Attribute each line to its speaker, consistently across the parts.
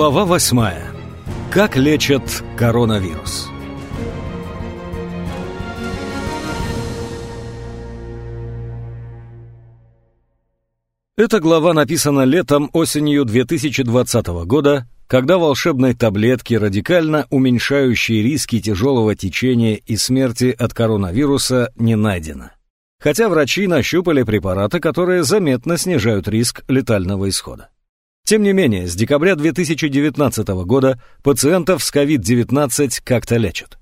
Speaker 1: Глава восьмая. Как лечат коронавирус? Эта глава написана летом-осенью 2020 года, когда волшебной таблетки, радикально уменьшающие риски тяжелого течения и смерти от коронавируса, не найдено. Хотя врачи нащупали препараты, которые заметно снижают риск летального исхода. Тем не менее, с декабря 2019 года пациентов с COVID-19 как-то лечат.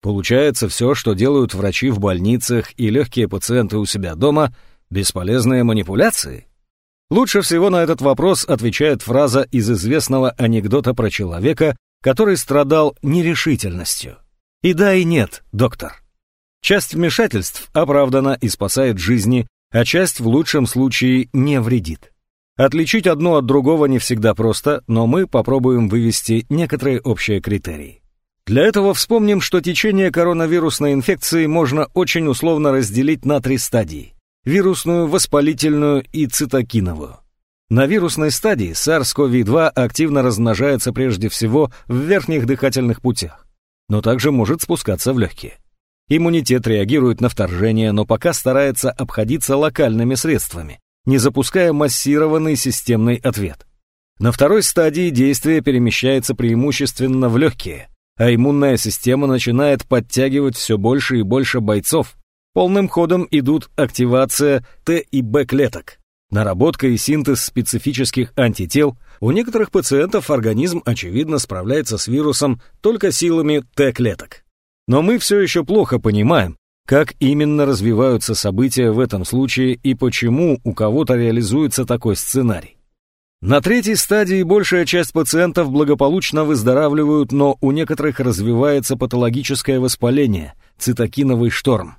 Speaker 1: Получается, все, что делают врачи в больницах и легкие пациенты у себя дома, бесполезные манипуляции? Лучше всего на этот вопрос отвечает фраза из известного анекдота про человека, который страдал нерешительностью. И да, и нет, доктор. Часть вмешательств оправдана и спасает жизни, а часть в лучшем случае не вредит. Отличить одно от другого не всегда просто, но мы попробуем вывести некоторые общие критерии. Для этого вспомним, что течение коронавирусной инфекции можно очень условно разделить на три стадии – вирусную, воспалительную и цитокиновую. На вирусной стадии SARS-CoV-2 активно размножается прежде всего в верхних дыхательных путях, но также может спускаться в легкие. Иммунитет реагирует на вторжение, но пока старается обходиться локальными средствами, не запуская массированный системный ответ. На второй стадии действие перемещается преимущественно в легкие, а иммунная система начинает подтягивать все больше и больше бойцов. Полным ходом идут активация Т и Б клеток, наработка и синтез специфических антител. У некоторых пациентов организм, очевидно, справляется с вирусом только силами Т клеток. Но мы все еще плохо понимаем, как именно развиваются события в этом случае и почему у кого-то реализуется такой сценарий. На третьей стадии большая часть пациентов благополучно выздоравливают, но у некоторых развивается патологическое воспаление, цитокиновый шторм.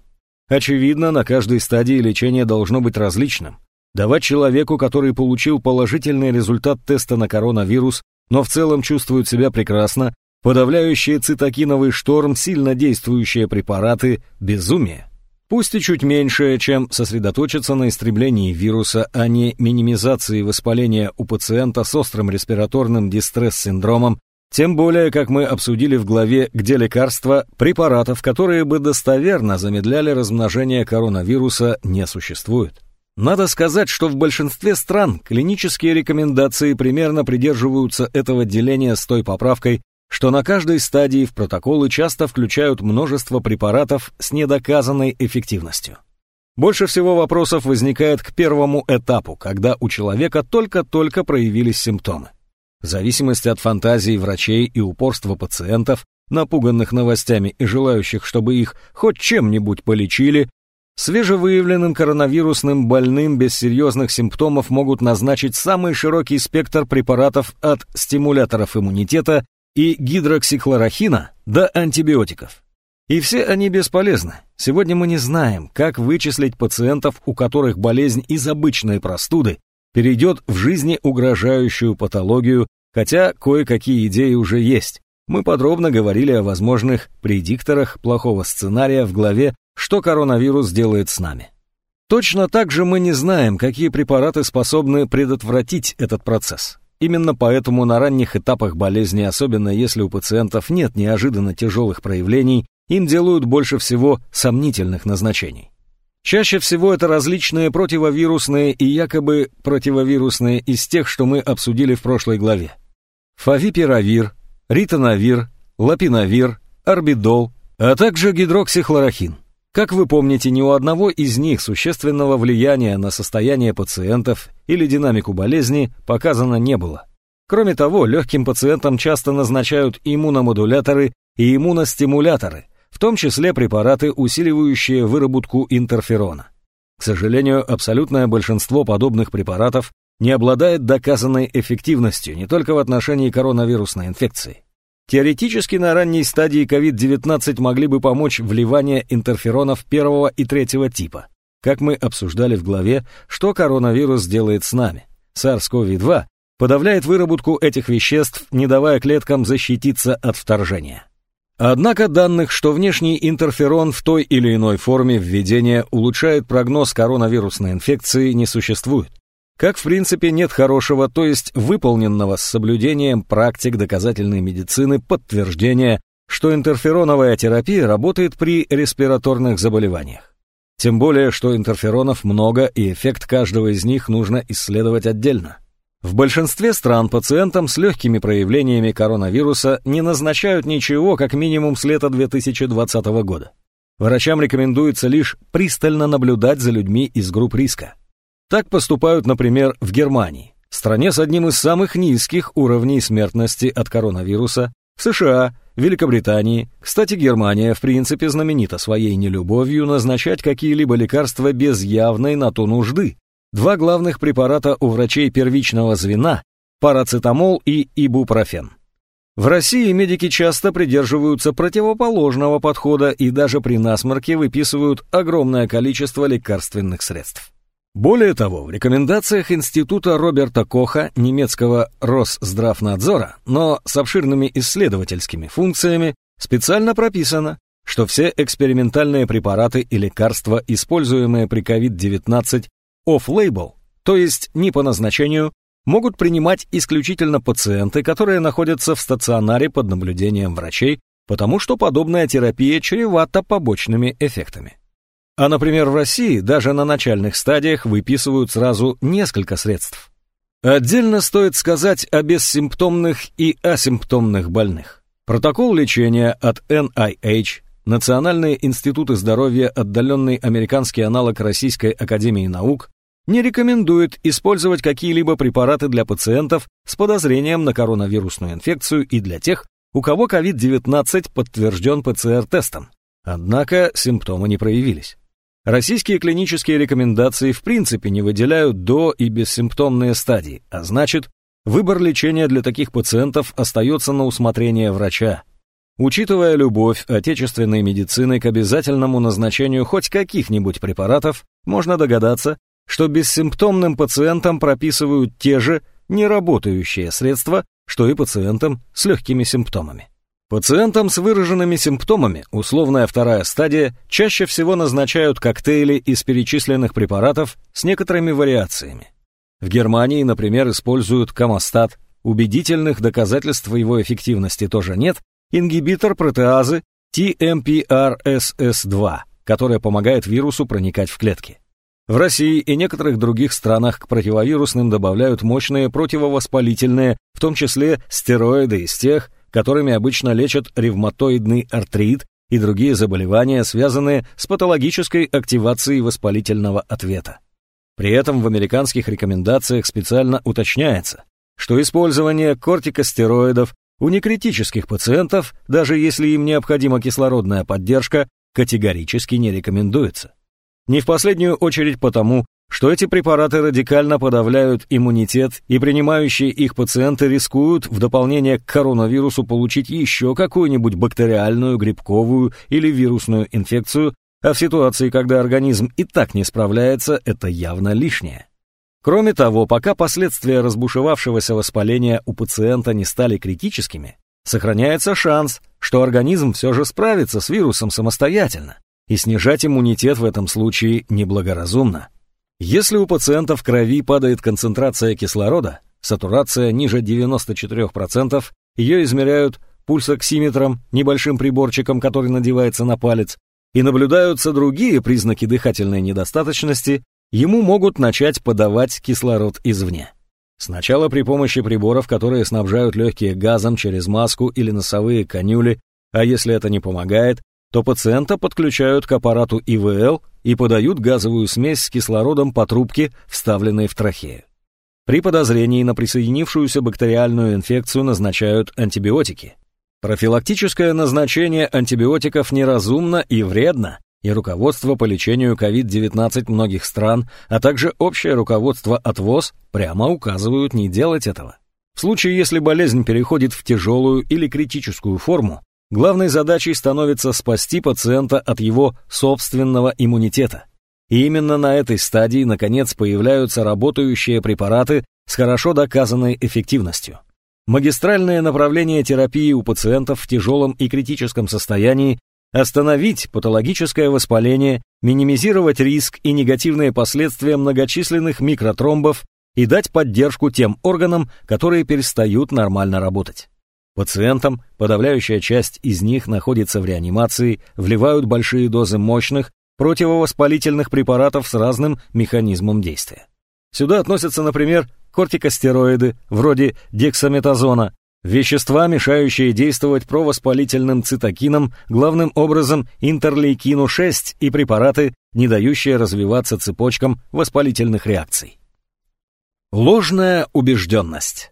Speaker 1: Очевидно, на каждой стадии лечение должно быть различным. Давать человеку, который получил положительный результат теста на коронавирус, но в целом чувствует себя прекрасно, Подавляющие цитокиновый шторм, сильно действующие препараты – безумие. Пусть и чуть меньше, чем сосредоточиться на истреблении вируса, а не минимизации воспаления у пациента с острым респираторным дистресс-синдромом, тем более, как мы обсудили в главе «Где лекарства», препаратов, которые бы достоверно замедляли размножение коронавируса, не существует. Надо сказать, что в большинстве стран клинические рекомендации примерно придерживаются этого деления с той поправкой, что на каждой стадии в протоколы часто включают множество препаратов с недоказанной эффективностью. Больше всего вопросов возникает к первому этапу, когда у человека только-только проявились симптомы. В зависимости от фантазии врачей и упорства пациентов, напуганных новостями и желающих, чтобы их хоть чем-нибудь полечили, свежевыявленным коронавирусным больным без серьезных симптомов могут назначить самый широкий спектр препаратов от стимуляторов иммунитета и гидроксихлорохина до антибиотиков. И все они бесполезны. Сегодня мы не знаем, как вычислить пациентов, у которых болезнь из обычной простуды перейдет в жизни угрожающую патологию, хотя кое-какие идеи уже есть. Мы подробно говорили о возможных предикторах плохого сценария в главе «Что коронавирус делает с нами». Точно так же мы не знаем, какие препараты способны предотвратить этот процесс. Именно поэтому на ранних этапах болезни, особенно если у пациентов нет неожиданно тяжелых проявлений, им делают больше всего сомнительных назначений. Чаще всего это различные противовирусные и якобы противовирусные из тех, что мы обсудили в прошлой главе. Фавипиравир, ритонавир, лапинавир, орбидол, а также гидроксихлорохин. Как вы помните, ни у одного из них существенного влияния на состояние пациентов или динамику болезни показано не было. Кроме того, легким пациентам часто назначают иммуномодуляторы и иммуностимуляторы, в том числе препараты, усиливающие выработку интерферона. К сожалению, абсолютное большинство подобных препаратов не обладает доказанной эффективностью не только в отношении коронавирусной инфекции. Теоретически на ранней стадии COVID-19 могли бы помочь вливание интерферонов первого и третьего типа. Как мы обсуждали в главе, что коронавирус делает с нами. SARS-CoV-2 подавляет выработку этих веществ, не давая клеткам защититься от вторжения. Однако данных, что внешний интерферон в той или иной форме введения улучшает прогноз коронавирусной инфекции, не существует. Как в принципе нет хорошего, то есть выполненного с соблюдением практик доказательной медицины подтверждения, что интерфероновая терапия работает при респираторных заболеваниях. Тем более, что интерферонов много и эффект каждого из них нужно исследовать отдельно. В большинстве стран пациентам с легкими проявлениями коронавируса не назначают ничего как минимум с лета 2020 года. Врачам рекомендуется лишь пристально наблюдать за людьми из групп риска. Так поступают, например, в Германии, стране с одним из самых низких уровней смертности от коронавируса, в США, Великобритании. Кстати, Германия, в принципе, знаменита своей нелюбовью назначать какие-либо лекарства без явной на то нужды. Два главных препарата у врачей первичного звена – парацетамол и ибупрофен. В России медики часто придерживаются противоположного подхода и даже при насморке выписывают огромное количество лекарственных средств. Более того, в рекомендациях Института Роберта Коха, немецкого Росздравнадзора, но с обширными исследовательскими функциями, специально прописано, что все экспериментальные препараты и лекарства, используемые при COVID-19 off-label, то есть не по назначению, могут принимать исключительно пациенты, которые находятся в стационаре под наблюдением врачей, потому что подобная терапия чревата побочными эффектами. А, например, в России даже на начальных стадиях выписывают сразу несколько средств. Отдельно стоит сказать о бессимптомных и асимптомных больных. Протокол лечения от NIH, Национальные институты здоровья, отдаленный американский аналог Российской академии наук, не рекомендует использовать какие-либо препараты для пациентов с подозрением на коронавирусную инфекцию и для тех, у кого COVID-19 подтвержден ПЦР-тестом. Однако симптомы не проявились. Российские клинические рекомендации в принципе не выделяют до и бессимптомные стадии, а значит, выбор лечения для таких пациентов остается на усмотрение врача. Учитывая любовь отечественной медицины к обязательному назначению хоть каких-нибудь препаратов, можно догадаться, что бессимптомным пациентам прописывают те же неработающие средства, что и пациентам с легкими симптомами. Пациентам с выраженными симптомами, условная вторая стадия, чаще всего назначают коктейли из перечисленных препаратов с некоторыми вариациями. В Германии, например, используют камостат, убедительных доказательств его эффективности тоже нет, ингибитор протеазы TMPRSS2, которая помогает вирусу проникать в клетки. В России и некоторых других странах к противовирусным добавляют мощные противовоспалительные, в том числе стероиды из тех, которыми обычно лечат ревматоидный артрит и другие заболевания, связанные с патологической активацией воспалительного ответа. При этом в американских рекомендациях специально уточняется, что использование кортикостероидов у некритических пациентов, даже если им необходима кислородная поддержка, категорически не рекомендуется. Не в последнюю очередь потому, что эти препараты радикально подавляют иммунитет, и принимающие их пациенты рискуют в дополнение к коронавирусу получить еще какую-нибудь бактериальную, грибковую или вирусную инфекцию, а в ситуации, когда организм и так не справляется, это явно лишнее. Кроме того, пока последствия разбушевавшегося воспаления у пациента не стали критическими, сохраняется шанс, что организм все же справится с вирусом самостоятельно, и снижать иммунитет в этом случае неблагоразумно. Если у пациента в крови падает концентрация кислорода, сатурация ниже 94%, ее измеряют пульсоксиметром, небольшим приборчиком, который надевается на палец, и наблюдаются другие признаки дыхательной недостаточности, ему могут начать подавать кислород извне. Сначала при помощи приборов, которые снабжают легкие газом через маску или носовые канюли, а если это не помогает, то пациента подключают к аппарату ИВЛ и подают газовую смесь с кислородом по трубке, вставленной в трахею. При подозрении на присоединившуюся бактериальную инфекцию назначают антибиотики. Профилактическое назначение антибиотиков неразумно и вредно, и руководство по лечению COVID-19 многих стран, а также общее руководство от ВОЗ прямо указывают не делать этого. В случае, если болезнь переходит в тяжелую или критическую форму, Главной задачей становится спасти пациента от его собственного иммунитета. И именно на этой стадии, наконец, появляются работающие препараты с хорошо доказанной эффективностью. Магистральное направление терапии у пациентов в тяжелом и критическом состоянии остановить патологическое воспаление, минимизировать риск и негативные последствия многочисленных микротромбов, и дать поддержку тем органам, которые перестают нормально работать. Пациентам, подавляющая часть из них находится в реанимации, вливают большие дозы мощных противовоспалительных препаратов с разным механизмом действия. Сюда относятся, например, кортикостероиды, вроде дексаметазона, вещества, мешающие действовать провоспалительным цитокинам, главным образом интерлейкину-6 и препараты, не дающие развиваться цепочкам воспалительных реакций. Ложная убежденность.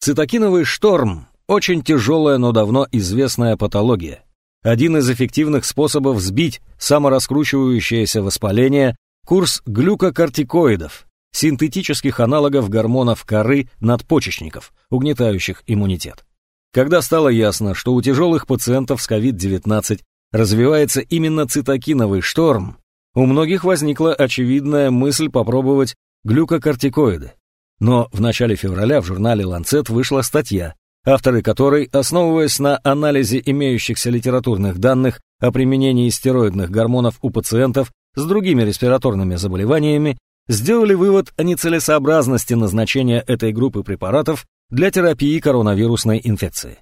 Speaker 1: Цитокиновый шторм – очень тяжелая, но давно известная патология. Один из эффективных способов сбить самораскручивающееся воспаление – курс глюкокортикоидов, синтетических аналогов гормонов коры надпочечников, угнетающих иммунитет. Когда стало ясно, что у тяжелых пациентов с COVID-19 развивается именно цитокиновый шторм, у многих возникла очевидная мысль попробовать глюкокортикоиды. Но в начале февраля в журнале Lancet вышла статья, авторы которой, основываясь на анализе имеющихся литературных данных о применении стероидных гормонов у пациентов с другими респираторными заболеваниями, сделали вывод о нецелесообразности назначения этой группы препаратов для терапии коронавирусной инфекции.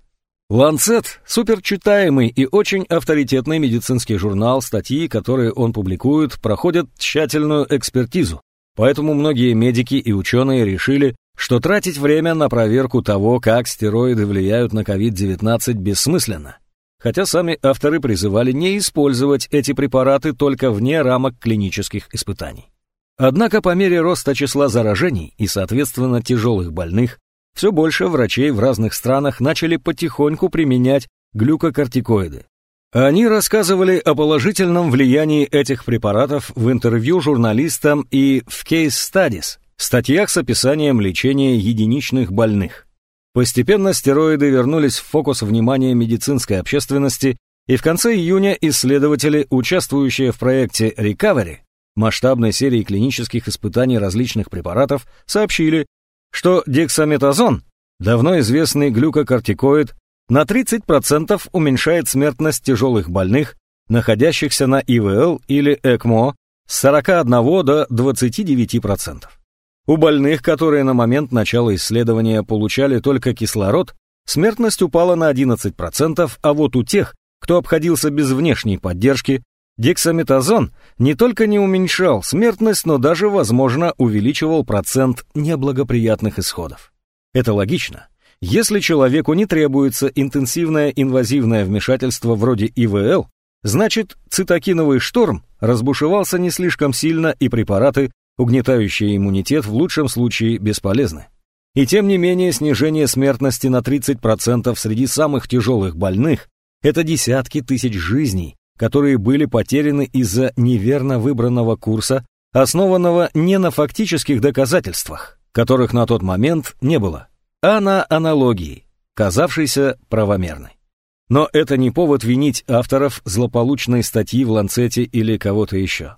Speaker 1: Lancet – суперчитаемый и очень авторитетный медицинский журнал, статьи, которые он публикует, проходят тщательную экспертизу, Поэтому многие медики и ученые решили, что тратить время на проверку того, как стероиды влияют на COVID-19, бессмысленно. Хотя сами авторы призывали не использовать эти препараты только вне рамок клинических испытаний. Однако по мере роста числа заражений и, соответственно, тяжелых больных, все больше врачей в разных странах начали потихоньку применять глюкокортикоиды. Они рассказывали о положительном влиянии этих препаратов в интервью журналистам и в Case Studies, статьях с описанием лечения единичных больных. Постепенно стероиды вернулись в фокус внимания медицинской общественности, и в конце июня исследователи, участвующие в проекте Recovery, масштабной серии клинических испытаний различных препаратов, сообщили, что дексаметазон, давно известный глюкокортикоид, на 30% уменьшает смертность тяжелых больных, находящихся на ИВЛ или ЭКМО, с 41 до 29%. У больных, которые на момент начала исследования получали только кислород, смертность упала на 11%, а вот у тех, кто обходился без внешней поддержки, дексаметазон не только не уменьшал смертность, но даже, возможно, увеличивал процент неблагоприятных исходов. Это логично. Если человеку не требуется интенсивное инвазивное вмешательство вроде ИВЛ, значит цитокиновый шторм разбушевался не слишком сильно и препараты, угнетающие иммунитет, в лучшем случае бесполезны. И тем не менее снижение смертности на 30% среди самых тяжелых больных – это десятки тысяч жизней, которые были потеряны из-за неверно выбранного курса, основанного не на фактических доказательствах, которых на тот момент не было а на аналогии, казавшейся правомерной. Но это не повод винить авторов злополучной статьи в Ланцете или кого-то еще.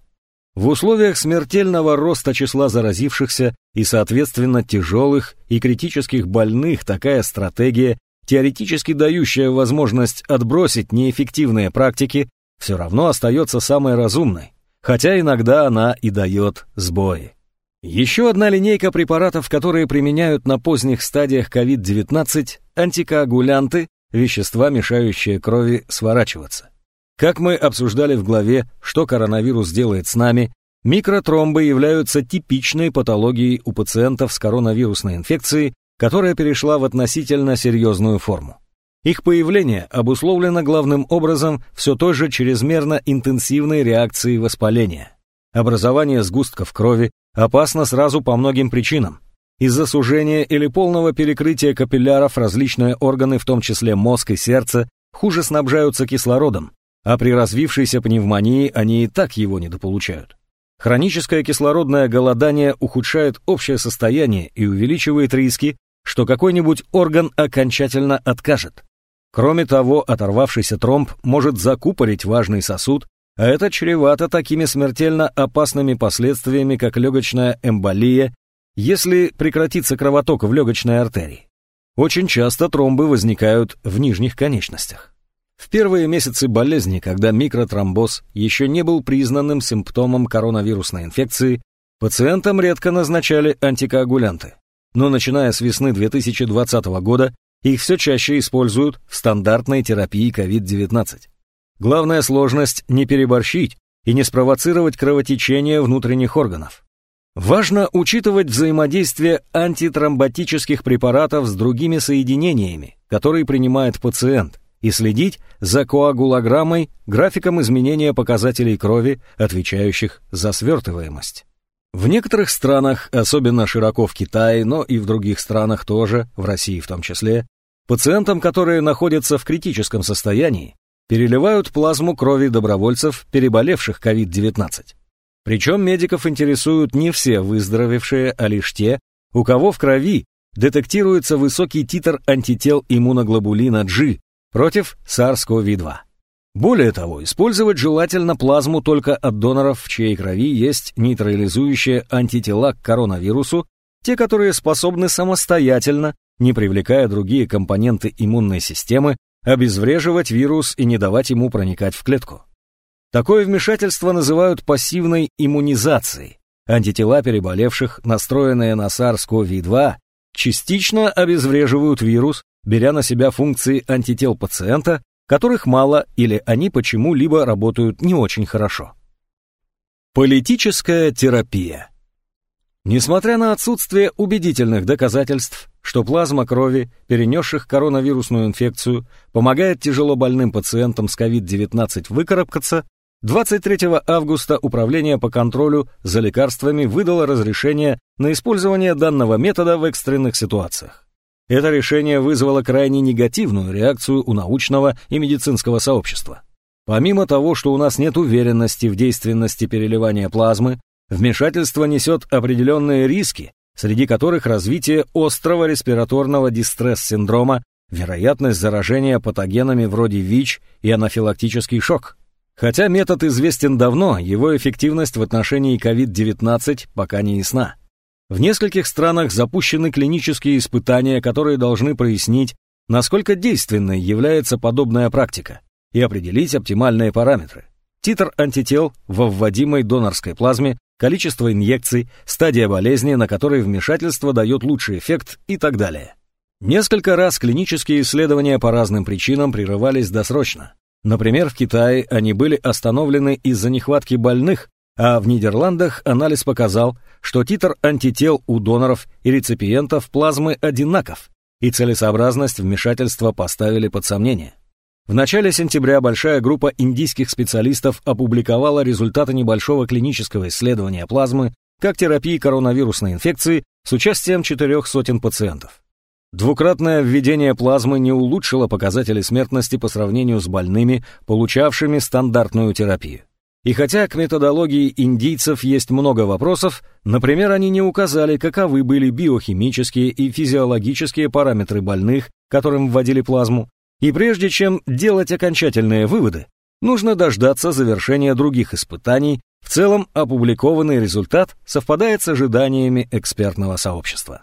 Speaker 1: В условиях смертельного роста числа заразившихся и, соответственно, тяжелых и критических больных такая стратегия, теоретически дающая возможность отбросить неэффективные практики, все равно остается самой разумной, хотя иногда она и дает сбои. Еще одна линейка препаратов, которые применяют на поздних стадиях COVID-19 – антикоагулянты, вещества, мешающие крови сворачиваться. Как мы обсуждали в главе «Что коронавирус делает с нами», микротромбы являются типичной патологией у пациентов с коронавирусной инфекцией, которая перешла в относительно серьезную форму. Их появление обусловлено главным образом все той же чрезмерно интенсивной реакцией воспаления. Образование сгустков крови, опасно сразу по многим причинам. Из-за сужения или полного перекрытия капилляров различные органы, в том числе мозг и сердце, хуже снабжаются кислородом, а при развившейся пневмонии они и так его недополучают. Хроническое кислородное голодание ухудшает общее состояние и увеличивает риски, что какой-нибудь орган окончательно откажет. Кроме того, оторвавшийся тромб может закупорить важный сосуд а это чревато такими смертельно опасными последствиями, как легочная эмболия, если прекратится кровоток в легочной артерии. Очень часто тромбы возникают в нижних конечностях. В первые месяцы болезни, когда микротромбоз еще не был признанным симптомом коронавирусной инфекции, Пациентам редко назначали антикоагулянты, но начиная с весны 2020 года их все чаще используют в стандартной терапии COVID-19. Главная сложность – не переборщить и не спровоцировать кровотечение внутренних органов. Важно учитывать взаимодействие антитромботических препаратов с другими соединениями, которые принимает пациент, и следить за коагулограммой, графиком изменения показателей крови, отвечающих за свертываемость. В некоторых странах, особенно широко в Китае, но и в других странах тоже, в России в том числе, пациентам, которые находятся в критическом состоянии, переливают плазму крови добровольцев, переболевших COVID-19. Причем медиков интересуют не все выздоровевшие, а лишь те, у кого в крови детектируется высокий титр антител иммуноглобулина G против SARS-CoV-2. Более того, использовать желательно плазму только от доноров, в чьей крови есть нейтрализующие антитела к коронавирусу, те, которые способны самостоятельно, не привлекая другие компоненты иммунной системы, обезвреживать вирус и не давать ему проникать в клетку. Такое вмешательство называют пассивной иммунизацией. Антитела переболевших, настроенные на SARS-CoV-2, частично обезвреживают вирус, беря на себя функции антител пациента которых мало или они почему-либо работают не очень хорошо. Политическая терапия. Несмотря на отсутствие убедительных доказательств, что плазма крови, перенесших коронавирусную инфекцию, помогает тяжело больным пациентам с COVID-19 выкарабкаться, 23 августа Управление по контролю за лекарствами выдало разрешение на использование данного метода в экстренных ситуациях. Это решение вызвало крайне негативную реакцию у научного и медицинского сообщества. Помимо того, что у нас нет уверенности в действенности переливания плазмы, вмешательство несет определенные риски, среди которых развитие острого респираторного дистресс-синдрома, вероятность заражения патогенами вроде ВИЧ и анафилактический шок. Хотя метод известен давно, его эффективность в отношении COVID-19 пока не ясна. В нескольких странах запущены клинические испытания, которые должны прояснить, насколько действенной является подобная практика и определить оптимальные параметры. Титр антител во вводимой донорской плазме, количество инъекций, стадия болезни, на которой вмешательство дает лучший эффект и так далее. Несколько раз клинические исследования по разным причинам прерывались досрочно. Например, в Китае они были остановлены из-за нехватки больных, а в Нидерландах анализ показал, что титр антител у доноров и реципиентов плазмы одинаков, и целесообразность вмешательства поставили под сомнение. В начале сентября большая группа индийских специалистов опубликовала результаты небольшого клинического исследования плазмы как терапии коронавирусной инфекции с участием четырех сотен пациентов. Двукратное введение плазмы не улучшило показатели смертности по сравнению с больными, получавшими стандартную терапию. И хотя к методологии индийцев есть много вопросов, например, они не указали, каковы были биохимические и физиологические параметры больных, которым вводили плазму, и прежде чем делать окончательные выводы, нужно дождаться завершения других испытаний, в целом опубликованный результат совпадает с ожиданиями экспертного сообщества.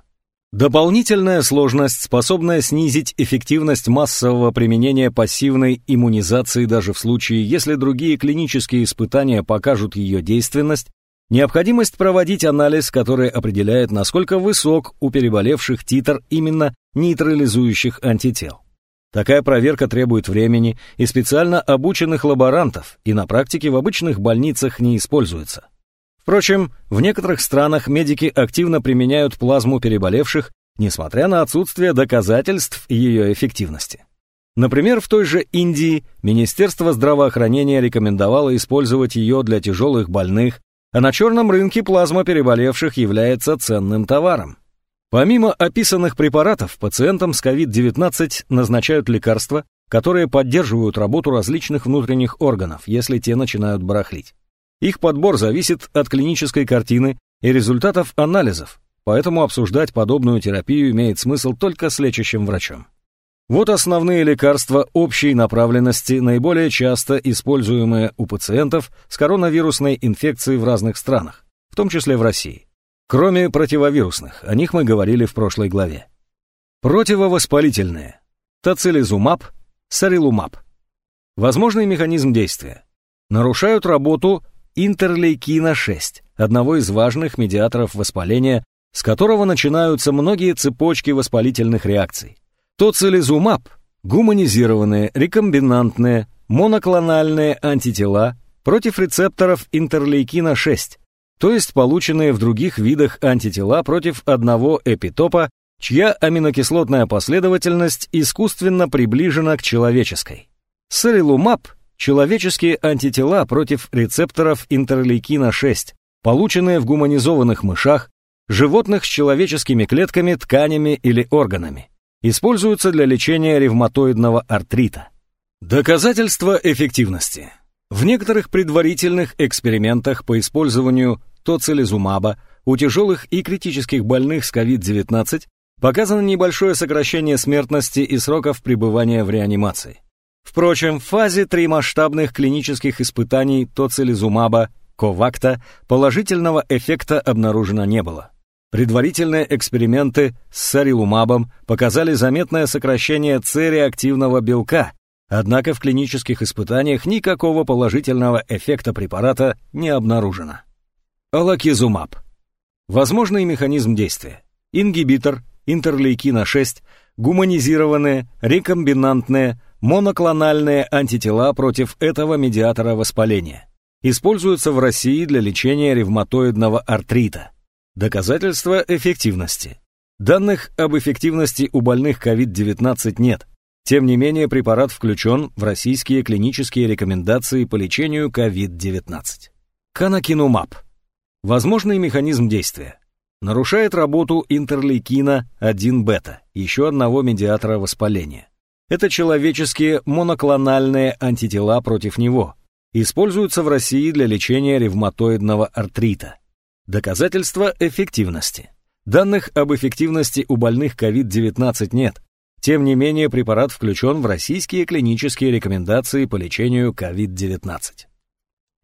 Speaker 1: Дополнительная сложность, способная снизить эффективность массового применения пассивной иммунизации даже в случае, если другие клинические испытания покажут ее действенность, необходимость проводить анализ, который определяет, насколько высок у переболевших титр именно нейтрализующих антител. Такая проверка требует времени и специально обученных лаборантов и на практике в обычных больницах не используется. Впрочем, в некоторых странах медики активно применяют плазму переболевших, несмотря на отсутствие доказательств ее эффективности. Например, в той же Индии Министерство здравоохранения рекомендовало использовать ее для тяжелых больных, а на черном рынке плазма переболевших является ценным товаром. Помимо описанных препаратов, пациентам с COVID-19 назначают лекарства, которые поддерживают работу различных внутренних органов, если те начинают барахлить. Их подбор зависит от клинической картины и результатов анализов, поэтому обсуждать подобную терапию имеет смысл только с лечащим врачом. Вот основные лекарства общей направленности, наиболее часто используемые у пациентов с коронавирусной инфекцией в разных странах, в том числе в России. Кроме противовирусных, о них мы говорили в прошлой главе. Противовоспалительные. Тацилизумаб, сарилумаб. Возможный механизм действия. Нарушают работу интерлейкина-6, одного из важных медиаторов воспаления, с которого начинаются многие цепочки воспалительных реакций. Тоцилизумаб – гуманизированные, рекомбинантные, моноклональные антитела против рецепторов интерлейкина-6, то есть полученные в других видах антитела против одного эпитопа, чья аминокислотная последовательность искусственно приближена к человеческой. Сарилумаб – человеческие антитела против рецепторов интерлейкина-6, полученные в гуманизованных мышах, животных с человеческими клетками, тканями или органами. Используются для лечения ревматоидного артрита. Доказательства эффективности. В некоторых предварительных экспериментах по использованию тоцилизумаба у тяжелых и критических больных с COVID-19 показано небольшое сокращение смертности и сроков пребывания в реанимации. Впрочем, в фазе тримасштабных клинических испытаний тоцилизумаба Ковакта положительного эффекта обнаружено не было. Предварительные эксперименты с сарилумабом показали заметное сокращение С-реактивного белка, однако в клинических испытаниях никакого положительного эффекта препарата не обнаружено. Алакизумаб. Возможный механизм действия. Ингибитор интерлейкина-6, гуманизированные, рекомбинантные, моноклональные антитела против этого медиатора воспаления. Используются в России для лечения ревматоидного артрита. Доказательства эффективности. Данных об эффективности у больных COVID-19 нет. Тем не менее, препарат включен в российские клинические рекомендации по лечению COVID-19. Канакинумаб. Возможный механизм действия. Нарушает работу интерлейкина-1 бета, еще одного медиатора воспаления. Это человеческие моноклональные антитела против него. Используются в России для лечения ревматоидного артрита. Доказательства эффективности. Данных об эффективности у больных COVID-19 нет. Тем не менее, препарат включен в российские клинические рекомендации по лечению COVID-19.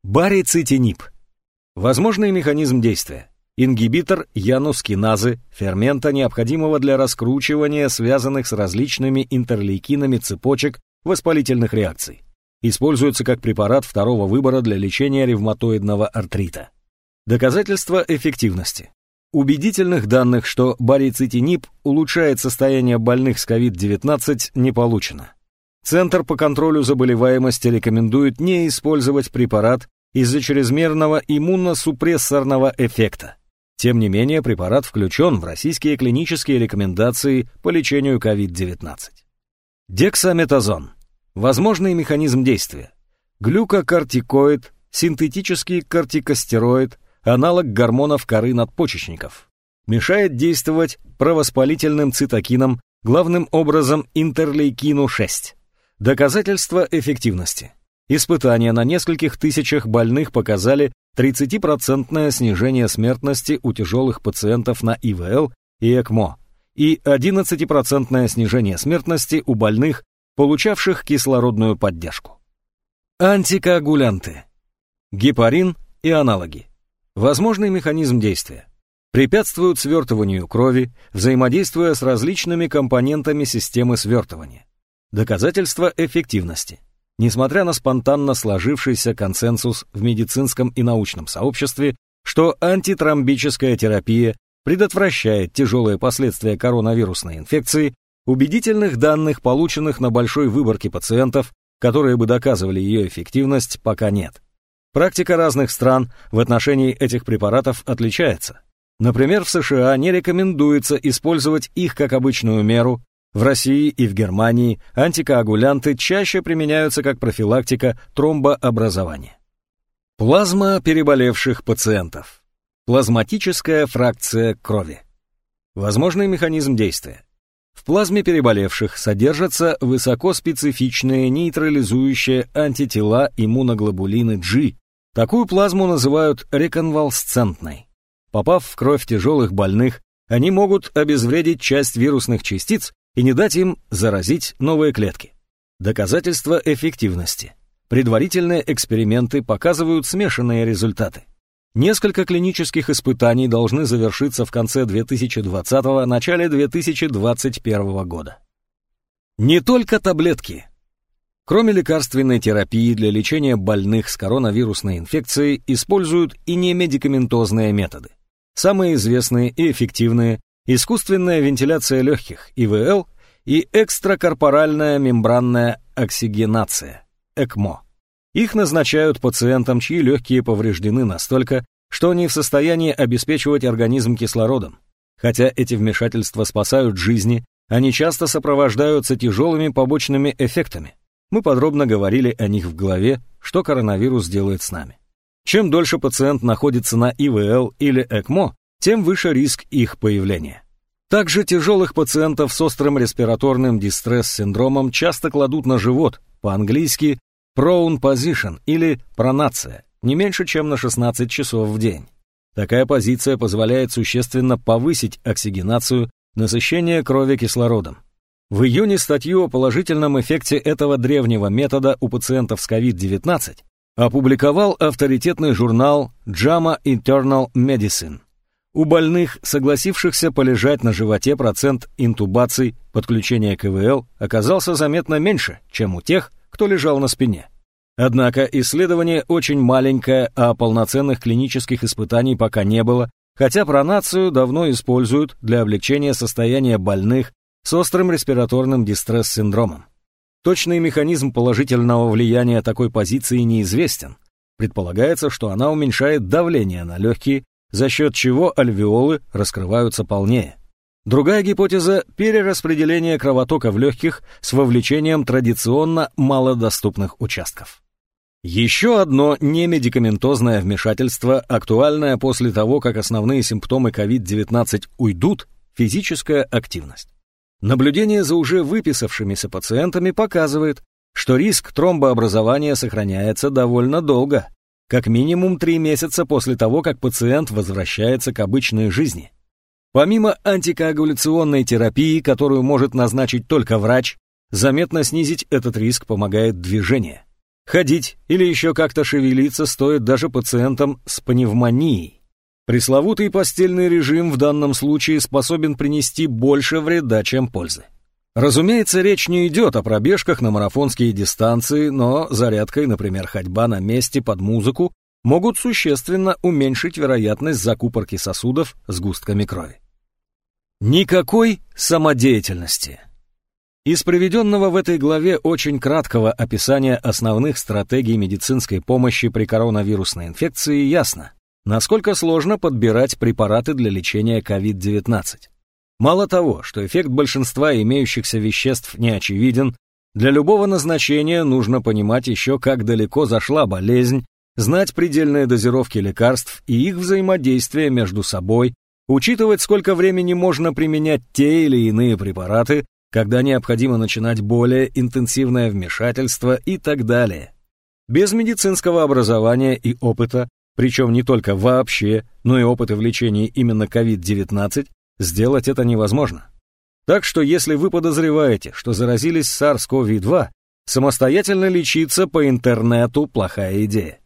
Speaker 1: Барицитинип. Возможный механизм действия. Ингибитор янускиназы, фермента, необходимого для раскручивания связанных с различными интерлейкинами цепочек воспалительных реакций. Используется как препарат второго выбора для лечения ревматоидного артрита. Доказательства эффективности. Убедительных данных, что барицитинип улучшает состояние больных с COVID-19, не получено. Центр по контролю заболеваемости рекомендует не использовать препарат из-за чрезмерного иммуносупрессорного эффекта. Тем не менее, препарат включен в российские клинические рекомендации по лечению COVID-19. Дексаметазон. Возможный механизм действия. Глюкокортикоид, синтетический кортикостероид, аналог гормонов коры надпочечников. Мешает действовать провоспалительным цитокинам, главным образом интерлейкину-6. Доказательства эффективности. Испытания на нескольких тысячах больных показали 30% снижение смертности у тяжелых пациентов на ИВЛ и ЭКМО и 11% снижение смертности у больных, получавших кислородную поддержку. Антикоагулянты. Гепарин и аналоги. Возможный механизм действия. Препятствуют свертыванию крови, взаимодействуя с различными компонентами системы свертывания. Доказательства эффективности. Несмотря на спонтанно сложившийся консенсус в медицинском и научном сообществе, что антитромбическая терапия предотвращает тяжелые последствия коронавирусной инфекции, убедительных данных, полученных на большой выборке пациентов, которые бы доказывали ее эффективность, пока нет. Практика разных стран в отношении этих препаратов отличается. Например, в США не рекомендуется использовать их как обычную меру, в России и в Германии антикоагулянты чаще применяются как профилактика тромбообразования. Плазма переболевших пациентов. Плазматическая фракция крови. Возможный механизм действия. В плазме переболевших содержатся высокоспецифичные нейтрализующие антитела иммуноглобулины G, Такую плазму называют реконвалсцентной. Попав в кровь тяжелых больных, они могут обезвредить часть вирусных частиц и не дать им заразить новые клетки. Доказательства эффективности. Предварительные эксперименты показывают смешанные результаты. Несколько клинических испытаний должны завершиться в конце 2020 начале 2021 года. Не только таблетки. Кроме лекарственной терапии для лечения больных с коронавирусной инфекцией используют и немедикаментозные методы. Самые известные и эффективные – искусственная вентиляция легких, ИВЛ, и экстракорпоральная мембранная оксигенация, ЭКМО. Их назначают пациентам, чьи легкие повреждены настолько, что они в состоянии обеспечивать организм кислородом. Хотя эти вмешательства спасают жизни, они часто сопровождаются тяжелыми побочными эффектами. Мы подробно говорили о них в главе «Что коронавирус делает с нами». Чем дольше пациент находится на ИВЛ или ЭКМО, тем выше риск их появления. Также тяжелых пациентов с острым респираторным дистресс-синдромом часто кладут на живот, по-английски prone position или пронация, не меньше, чем на 16 часов в день. Такая позиция позволяет существенно повысить оксигенацию, насыщение крови кислородом. В июне статью о положительном эффекте этого древнего метода у пациентов с COVID-19 опубликовал авторитетный журнал JAMA Internal Medicine. У больных, согласившихся полежать на животе, процент интубаций, подключения к ИВЛ оказался заметно меньше, чем у тех, кто лежал на спине. Однако исследование очень маленькое, а полноценных клинических испытаний пока не было, хотя пронацию давно используют для облегчения состояния больных с острым респираторным дистресс-синдромом. Точный механизм положительного влияния такой позиции неизвестен. Предполагается, что она уменьшает давление на легкие за счет чего альвеолы раскрываются полнее. Другая гипотеза – перераспределение кровотока в легких с вовлечением традиционно малодоступных участков. Еще одно немедикаментозное вмешательство, актуальное после того, как основные симптомы COVID-19 уйдут – физическая активность. Наблюдение за уже выписавшимися пациентами показывает, что риск тромбообразования сохраняется довольно долго, как минимум три месяца после того, как пациент возвращается к обычной жизни. Помимо антикоагуляционной терапии, которую может назначить только врач, заметно снизить этот риск помогает движение. Ходить или еще как-то шевелиться стоит даже пациентам с пневмонией. Пресловутый постельный режим в данном случае способен принести больше вреда, чем пользы. Разумеется, речь не идет о пробежках на марафонские дистанции, но зарядкой, например, ходьба на месте под музыку, могут существенно уменьшить вероятность закупорки сосудов с густками крови. Никакой самодеятельности. Из приведенного в этой главе очень краткого описания основных стратегий медицинской помощи при коронавирусной инфекции ясно, насколько сложно подбирать препараты для лечения COVID-19. Мало того, что эффект большинства имеющихся веществ не очевиден, для любого назначения нужно понимать еще, как далеко зашла болезнь, знать предельные дозировки лекарств и их взаимодействие между собой, учитывать, сколько времени можно применять те или иные препараты, когда необходимо начинать более интенсивное вмешательство и так далее. Без медицинского образования и опыта, причем не только вообще, но и опыта в лечении именно COVID-19, сделать это невозможно. Так что если вы подозреваете, что заразились SARS-CoV-2, самостоятельно лечиться по интернету – плохая идея.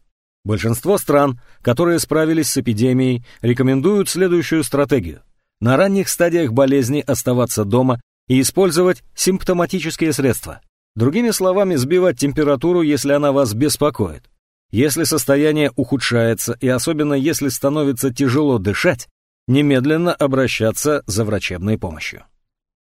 Speaker 1: Большинство стран, которые справились с эпидемией, рекомендуют следующую стратегию. На ранних стадиях болезни оставаться дома и использовать симптоматические средства. Другими словами, сбивать температуру, если она вас беспокоит. Если состояние ухудшается и особенно если становится тяжело дышать, немедленно обращаться за врачебной помощью.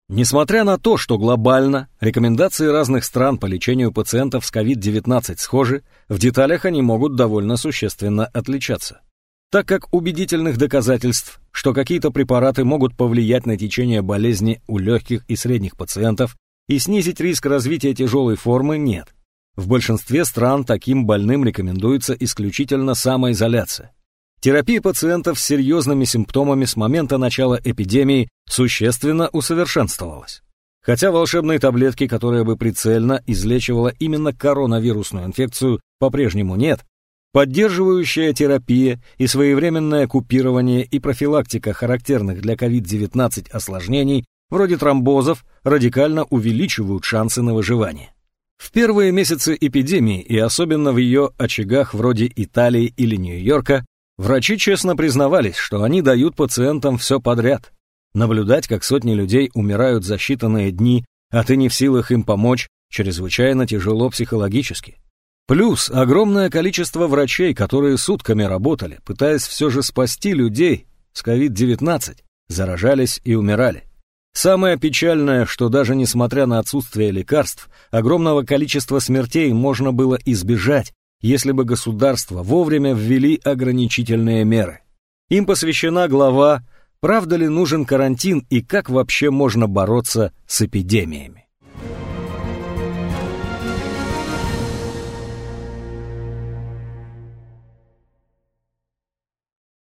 Speaker 1: Несмотря на то, что глобально рекомендации разных стран по лечению пациентов с COVID-19 схожи, в деталях они могут довольно существенно отличаться. Так как убедительных доказательств, что какие-то препараты могут повлиять на течение болезни у легких и средних пациентов и снизить риск развития тяжелой формы, нет. В большинстве стран таким больным рекомендуется исключительно самоизоляция. Терапия пациентов с серьезными симптомами с момента начала эпидемии существенно усовершенствовалась. Хотя волшебной таблетки, которая бы прицельно излечивала именно коронавирусную инфекцию, по-прежнему нет, поддерживающая терапия и своевременное купирование и профилактика характерных для COVID-19 осложнений, вроде тромбозов, радикально увеличивают шансы на выживание. В первые месяцы эпидемии и особенно в ее очагах вроде Италии или Нью-Йорка Врачи честно признавались, что они дают пациентам все подряд. Наблюдать, как сотни людей умирают за считанные дни, а ты не в силах им помочь, чрезвычайно тяжело психологически. Плюс огромное количество врачей, которые сутками работали, пытаясь все же спасти людей с COVID-19, заражались и умирали. Самое печальное, что даже несмотря на отсутствие лекарств, огромного количества смертей можно было избежать, если бы государства вовремя ввели ограничительные меры. Им посвящена глава «Правда ли нужен карантин и как вообще можно бороться с эпидемиями?».